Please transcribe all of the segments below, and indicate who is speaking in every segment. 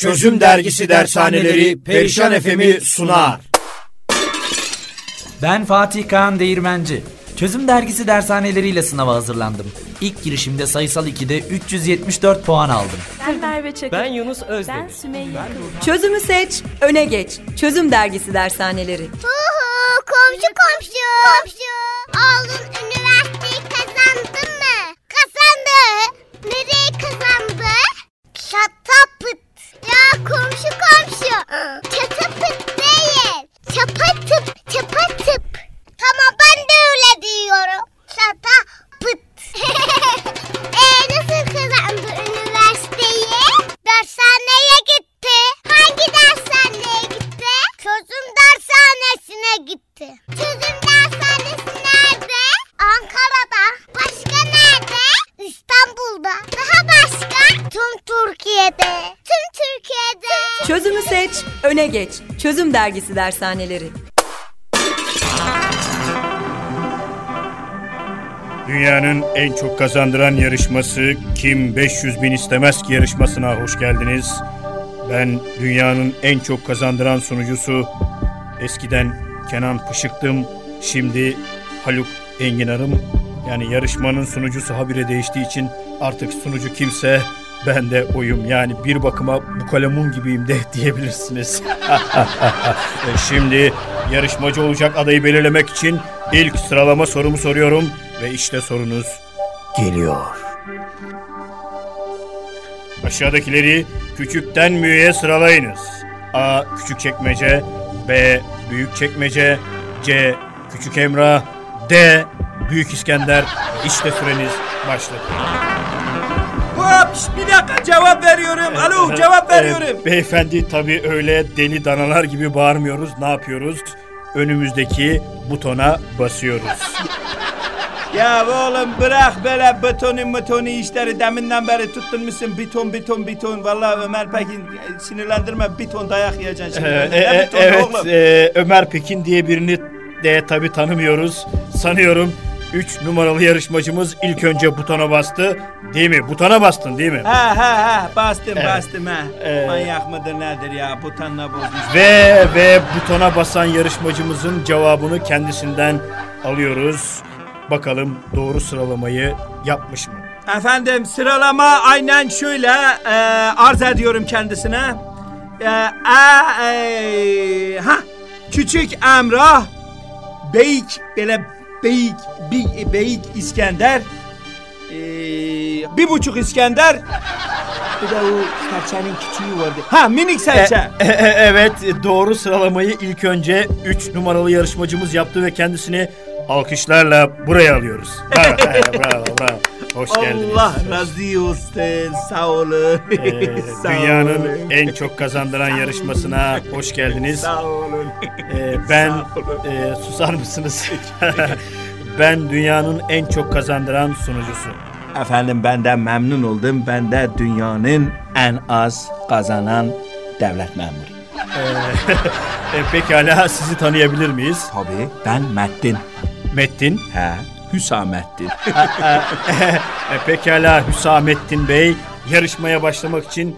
Speaker 1: Çözüm Dergisi Dershaneleri Perişan FM'i sunar.
Speaker 2: Ben Fatih Kaan Değirmenci. Çözüm Dergisi dershaneleriyle sınava hazırlandım. İlk girişimde sayısal 2'de 374 puan aldım.
Speaker 3: Ben Merve Çakır.
Speaker 4: Ben Yunus Özdemir.
Speaker 3: Ben Sümeyye.
Speaker 5: Çözümü seç, öne geç. Çözüm Dergisi dershaneleri.
Speaker 6: Huhu, komşu komşu. Komşu. Oğlun üniversiteyi komşu komşu. Çatapıt değil. Çapatıp çapatıp. Tamam ben de öyle diyorum. Çatapıt. Eee nasıl kazandı üniversiteyi? Dershaneye gitti. Hangi dershaneye gitti? Çözüm dershanesine gitti.
Speaker 5: Öne geç. Çözüm Dergisi dershaneleri.
Speaker 7: Dünyanın en çok kazandıran yarışması Kim 500 bin istemez ki yarışmasına hoş geldiniz. Ben dünyanın en çok kazandıran sunucusu eskiden Kenan Pışıktım, şimdi Haluk Enginar'ım. Yani yarışmanın sunucusu habire değiştiği için artık sunucu kimse ben de oyum. Yani bir bakıma bu kalemun gibiyim de diyebilirsiniz. E, Şimdi yarışmacı olacak adayı belirlemek için ilk sıralama sorumu soruyorum ve işte sorunuz geliyor. Aşağıdakileri küçükten büyüğe sıralayınız. A. Küçük çekmece B. Büyük çekmece C. Küçük Emrah D. Büyük İskender İşte süreniz başladı.
Speaker 1: Hop, bir dakika cevap veriyorum. Alo cevap veriyorum.
Speaker 7: Beyefendi tabii öyle deli danalar gibi bağırmıyoruz. Ne yapıyoruz? Önümüzdeki butona basıyoruz.
Speaker 1: Ya oğlum bırak böyle betonu metonu işleri deminden beri tuttun musun beton beton beton. Vallahi Ömer Pekin e, sinirlendirme beton dayak yiyeceksin şimdi.
Speaker 7: Ee, e- e-
Speaker 1: betonu
Speaker 7: evet,
Speaker 1: oğlum?
Speaker 7: e, Ömer Pekin diye birini de tabii tanımıyoruz. Sanıyorum 3 numaralı yarışmacımız ilk önce butona bastı. Değil mi? Butona bastın değil mi?
Speaker 1: Ha ha ha bastım
Speaker 7: Evet.
Speaker 1: bastım ha.
Speaker 7: Ee,
Speaker 1: Manyak mıdır nedir ya butonla bozmuş.
Speaker 7: Ve ve butona basan yarışmacımızın cevabını kendisinden alıyoruz. Bakalım doğru sıralamayı yapmış mı?
Speaker 1: Efendim sıralama aynen şöyle e, arz ediyorum kendisine. E, e, e, ha küçük Emrah, Beyik böyle Beyik, Bey, Beyik İskender, e, bir buçuk İskender, bir de o serçenin küçüğü vardı. Ha minik serçe.
Speaker 7: E- e- evet doğru sıralamayı ilk önce 3 numaralı yarışmacımız yaptı ve kendisini alkışlarla buraya alıyoruz. Bravo, bravo, bravo. Hoş geldiniz.
Speaker 1: Allah razı olsun sağ olun.
Speaker 7: Ee,
Speaker 1: Sağ
Speaker 7: dünyanın
Speaker 1: olun.
Speaker 7: en çok kazandıran yarışmasına hoş geldiniz.
Speaker 1: Sağ olun.
Speaker 7: Ee, ben
Speaker 1: Sağ olun.
Speaker 7: e, susar mısınız? ben dünyanın en çok kazandıran sunucusu.
Speaker 1: Efendim ben de memnun oldum. Ben de dünyanın en az kazanan devlet memuruyum.
Speaker 7: E, pekala sizi tanıyabilir miyiz?
Speaker 1: Tabii ben Mettin.
Speaker 7: Mettin.
Speaker 1: He Hüsamettin.
Speaker 7: E, pekala Hüsamettin Bey yarışmaya başlamak için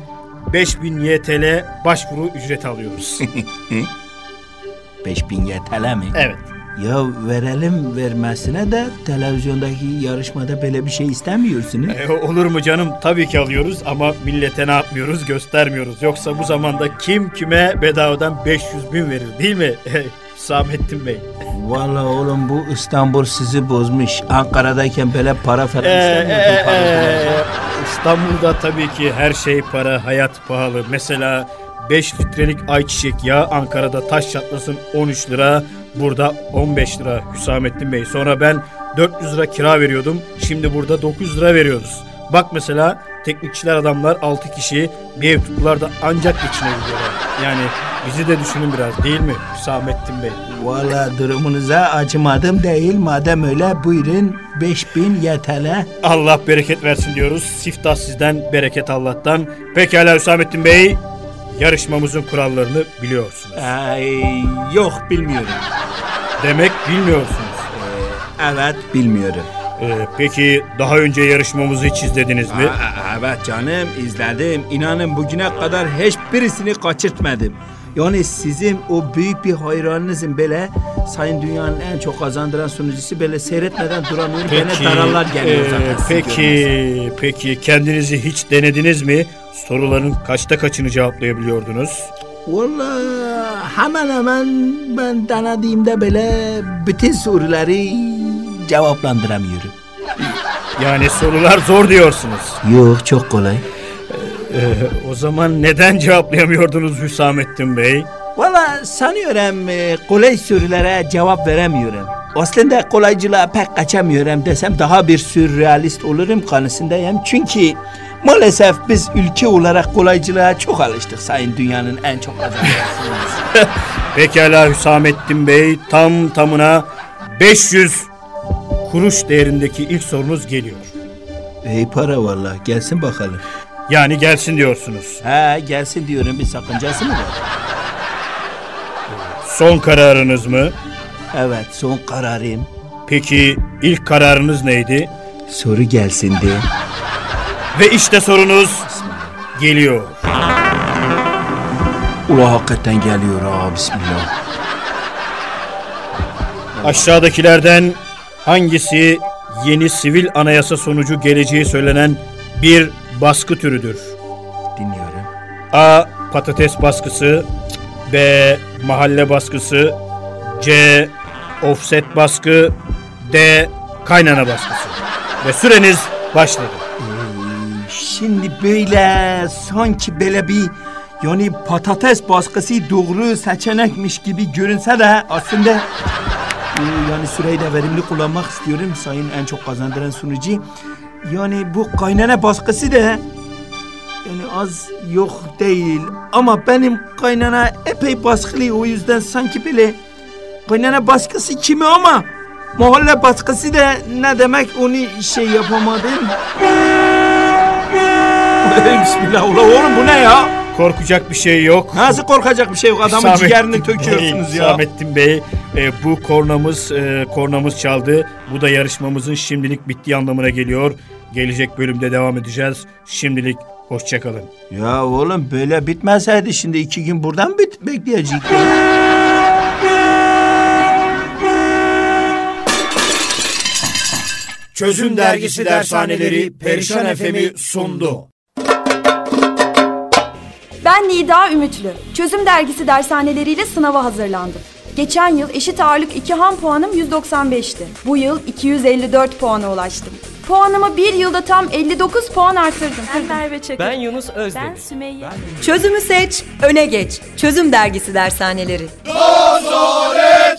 Speaker 7: 5000 YTL başvuru ücreti alıyoruz.
Speaker 1: 5000 YTL mi?
Speaker 7: evet.
Speaker 1: Ya verelim vermesine de televizyondaki yarışmada böyle bir şey istemiyorsunuz.
Speaker 7: E, olur mu canım? Tabii ki alıyoruz ama millete ne yapmıyoruz göstermiyoruz. Yoksa bu zamanda kim kime bedavadan 500 bin verir değil mi? Hüsamettin Bey.
Speaker 1: Vallahi oğlum bu İstanbul sizi bozmuş. Ankara'dayken böyle para falan
Speaker 7: Ee, e,
Speaker 1: para
Speaker 7: e. İstanbul'da tabii ki her şey para, hayat pahalı. Mesela 5 litrelik ayçiçek yağı Ankara'da taş çatlasın 13 lira, burada 15 lira Hüsamettin Bey. Sonra ben 400 lira kira veriyordum, şimdi burada 900 lira veriyoruz. Bak mesela teknikçiler adamlar 6 kişi bir ev tuttular da ancak geçinebiliyorlar. Yani bizi de düşünün biraz değil mi Hüsamettin Bey?
Speaker 1: Vallahi durumunuza acımadım değil. Madem öyle buyurun 5000 YTL.
Speaker 7: Allah bereket versin diyoruz. Siftah sizden, bereket Allah'tan. Pekala Hüsamettin Bey, yarışmamızın kurallarını biliyorsunuz.
Speaker 1: Ay, yok bilmiyorum.
Speaker 7: Demek bilmiyorsunuz.
Speaker 1: Evet bilmiyorum.
Speaker 7: Ee, peki daha önce yarışmamızı hiç izlediniz mi?
Speaker 1: Aa, evet canım izledim. İnanın bugüne kadar hiçbirisini kaçırtmadım. Yani sizin o büyük bir hayranınızın böyle Sayın Dünya'nın en çok kazandıran sunucusu böyle seyretmeden duramıyorum. Bana dararlar geliyor
Speaker 7: e,
Speaker 1: zaten.
Speaker 7: peki, peki kendinizi hiç denediniz mi? Soruların kaçta kaçını cevaplayabiliyordunuz?
Speaker 1: Vallahi hemen hemen ben denediğimde böyle bütün soruları cevaplandıramıyorum.
Speaker 7: Yani sorular zor diyorsunuz.
Speaker 1: Yok çok kolay.
Speaker 7: Ee, o zaman neden cevaplayamıyordunuz Hüsamettin Bey?
Speaker 1: Valla sanıyorum e, kolay sorulara cevap veremiyorum. Aslında kolaycılığa pek kaçamıyorum desem daha bir sürrealist olurum kanısındayım. Çünkü maalesef biz ülke olarak kolaycılığa çok alıştık sayın dünyanın en çok kazanan.
Speaker 7: Pekala Hüsamettin Bey tam tamına 500 kuruş değerindeki ilk sorunuz geliyor.
Speaker 1: İyi para valla gelsin bakalım.
Speaker 7: Yani gelsin diyorsunuz.
Speaker 1: Ha gelsin diyorum bir sakıncası mı var?
Speaker 7: Son kararınız mı?
Speaker 1: Evet son kararım.
Speaker 7: Peki ilk kararınız neydi?
Speaker 1: Soru gelsin de.
Speaker 7: Ve işte sorunuz geliyor.
Speaker 1: Ula hakikaten geliyor ha bismillah.
Speaker 7: Aşağıdakilerden hangisi yeni sivil anayasa sonucu geleceği söylenen bir baskı türüdür?
Speaker 1: Dinliyorum.
Speaker 7: A. Patates baskısı B. Mahalle baskısı C. Offset baskı D. Kaynana baskısı Ve süreniz başladı.
Speaker 1: Şimdi böyle sanki böyle bir yani patates baskısı doğru seçenekmiş gibi görünse de aslında yani süreyi de verimli kullanmak istiyorum sayın en çok kazandıran sunucu. Yani bu kaynana baskısı da yani az yok değil ama benim kaynana epey baskılı o yüzden sanki böyle kaynana baskısı kimi ama mahalle baskısı da ne demek onu şey yapamadım. Bismillah oğlum bu ne ya?
Speaker 7: Korkacak bir şey yok.
Speaker 1: Nasıl korkacak bir şey yok adamın
Speaker 7: Hüsamettin
Speaker 1: ciğerini
Speaker 7: Bey,
Speaker 1: töküyorsunuz ya.
Speaker 7: Hüsamettin Bey e, bu kornamız e, kornamız çaldı. Bu da yarışmamızın şimdilik bittiği anlamına geliyor. Gelecek bölümde devam edeceğiz. Şimdilik hoşçakalın.
Speaker 1: Ya oğlum böyle bitmeseydi şimdi iki gün buradan bit bekleyecektik.
Speaker 7: Çözüm Dergisi Dershaneleri Perişan FM'i sundu.
Speaker 3: Ben Nida Ümitlü. Çözüm dergisi dershaneleriyle sınava hazırlandım. Geçen yıl eşit ağırlık 2 ham puanım 195'ti. Bu yıl 254 puana ulaştım. Puanımı bir yılda tam 59 puan arttırdım.
Speaker 4: Ben Merve Çakır.
Speaker 8: Ben Yunus Özdemir.
Speaker 4: Ben Sümeyye.
Speaker 5: Çözümü seç, öne geç. Çözüm dergisi dershaneleri.
Speaker 9: Çalış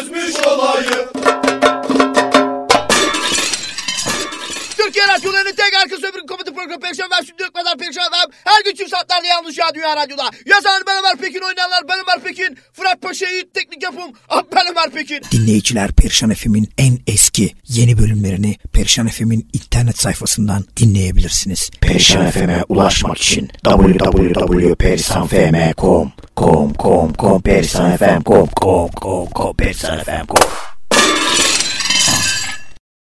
Speaker 9: çözmüş olayı
Speaker 10: Türkiye Radyoları'nın tek arka sömürü komedi programı Perişan ben şimdi Perişan adam. Her gün çift saatlerde yanlış ya Dünya Radyo'da. Yazan ben Ömer Pekin, oynayanlar ben Ömer Pekin. Fırat Paşa'yı teknik yapım ah, ben Ömer Pekin.
Speaker 11: Dinleyiciler Perişan FM'in en eski yeni bölümlerini Perişan FM'in internet sayfasından dinleyebilirsiniz. Perişan FM'e ulaşmak için Comme, comme, comme, Persan FM, comme, comme, comme, comme, Persan FM, comme.